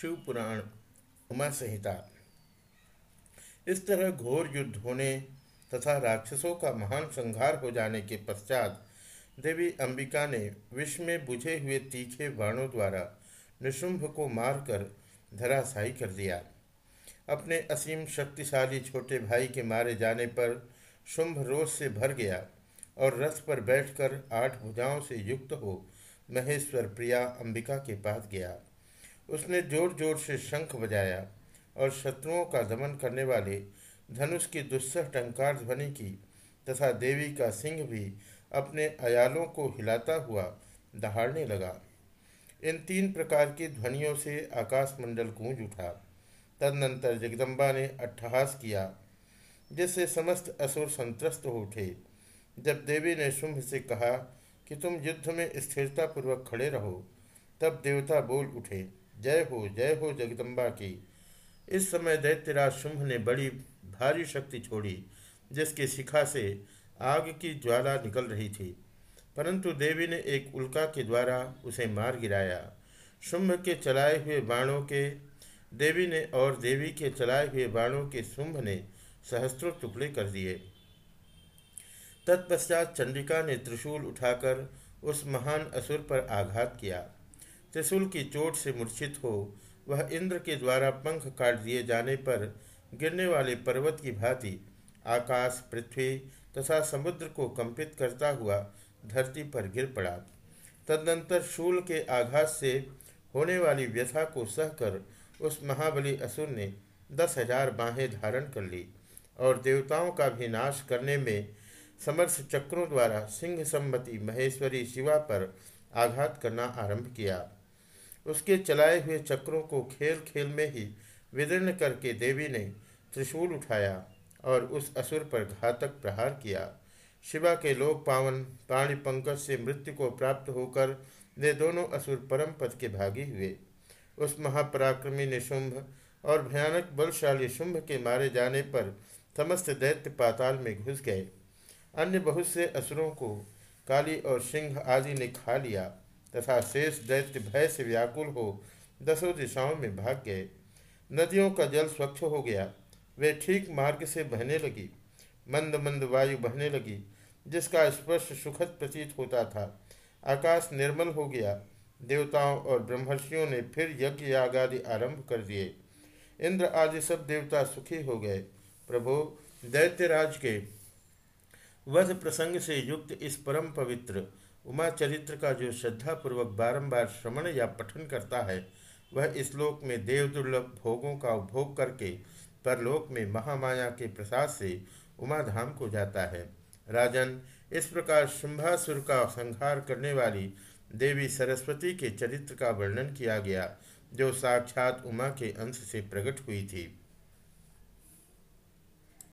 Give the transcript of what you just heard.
शिव पुराण उमा संहिता इस तरह घोर युद्ध होने तथा राक्षसों का महान संहार हो जाने के पश्चात देवी अंबिका ने विश्व में बुझे हुए तीखे बाणों द्वारा निशुंभ को मारकर धराशायी कर दिया। अपने असीम शक्तिशाली छोटे भाई के मारे जाने पर शुंभ रोष से भर गया और रथ पर बैठकर आठ भुजाओं से युक्त हो महेश्वर प्रिया अंबिका के पास गया। उसने ज़ोर ज़ोर से शंख बजाया और शत्रुओं का दमन करने वाले धनुष की दुस्सह टंकार ध्वनि की तथा देवी का सिंह भी अपने अयालों को हिलाता हुआ दहाड़ने लगा। इन तीन प्रकार की ध्वनियों से आकाशमंडल गूंज उठा। तदनंतर जगदम्बा ने अट्ठहास किया, जिससे समस्त असुर संत्रस्त हो उठे। जब देवी ने शुंभ से कहा कि तुम युद्ध में स्थिरतापूर्वक खड़े रहो, तब देवता बोल उठे जय हो जय हो जगदम्बा की। इस समय दैत्यराज शुंभ ने बड़ी भारी शक्ति छोड़ी, जिसकी शिखा से आग की ज्वाला निकल रही थी। परंतु देवी ने एक उल्का के द्वारा उसे मार गिराया। शुंभ के चलाए हुए बाणों के, देवी ने और देवी के चलाए हुए बाणों के शुंभ ने सहस्त्रों टुकड़े कर दिए। तत्पश्चात चंडिका ने त्रिशूल उठाकर उस महान असुर पर आघात किया। त्रिशूल की चोट से मूर्छित हो, वह इंद्र के द्वारा पंख काट दिए जाने पर गिरने वाले पर्वत की भांति आकाश, पृथ्वी तथा समुद्र को कंपित करता हुआ धरती पर गिर पड़ा। तदनंतर शूल के आघात से होने वाली व्यथा को सहकर उस महाबली असुर ने दस हज़ार बाहें धारण कर ली और देवताओं का भी नाश करने में समर्थ चक्रों द्वारा सिंह सम्मति महेश्वरी शिवा पर आघात करना आरंभ किया। उसके चलाए हुए चक्रों को खेल खेल में ही विदीर्ण करके देवी ने त्रिशूल उठाया और उस असुर पर घातक प्रहार किया। शिवा के लोक पावन, प्राणी पंकज से मृत्यु को प्राप्त होकर वे दोनों असुर परम पद के भागी हुए। उस महापराक्रमी निशुंभ और भयानक बलशाली शुंभ के मारे जाने पर समस्त दैत्य पाताल में घुस गए। अन्य बहुत से असुरों को काली और सिंह आदि ने खा लिया। तथा शेष दैत्य भय से व्याकुल हो दसों दिशाओं में भाग गए। नदियों का जल स्वच्छ हो गया। वे ठीक मार्ग से बहने लगी। मंद मंद वायु बहने लगी, जिसका स्पर्श सुखद प्रतीत होता था। आकाश निर्मल हो गया। देवताओं और ब्रह्मर्षियों ने फिर यज्ञ याग आदि आरंभ कर दिए। इंद्र आदि सब देवता सुखी हो गए। प्रभु, दैत्यराज के वध प्रसंग से युक्त इस परम पवित्र उमा चरित्र का जो श्रद्धापूर्वक बारंबार श्रवण या पठन करता है, वह इस लोक में देव दुर्लभ भोगों का उपभोग करके परलोक में महामाया के प्रसाद से उमा धाम को जाता है। राजन, इस प्रकार शुंभासुर का संहार करने वाली देवी सरस्वती के चरित्र का वर्णन किया गया, जो साक्षात उमा के अंश से प्रकट हुई थी।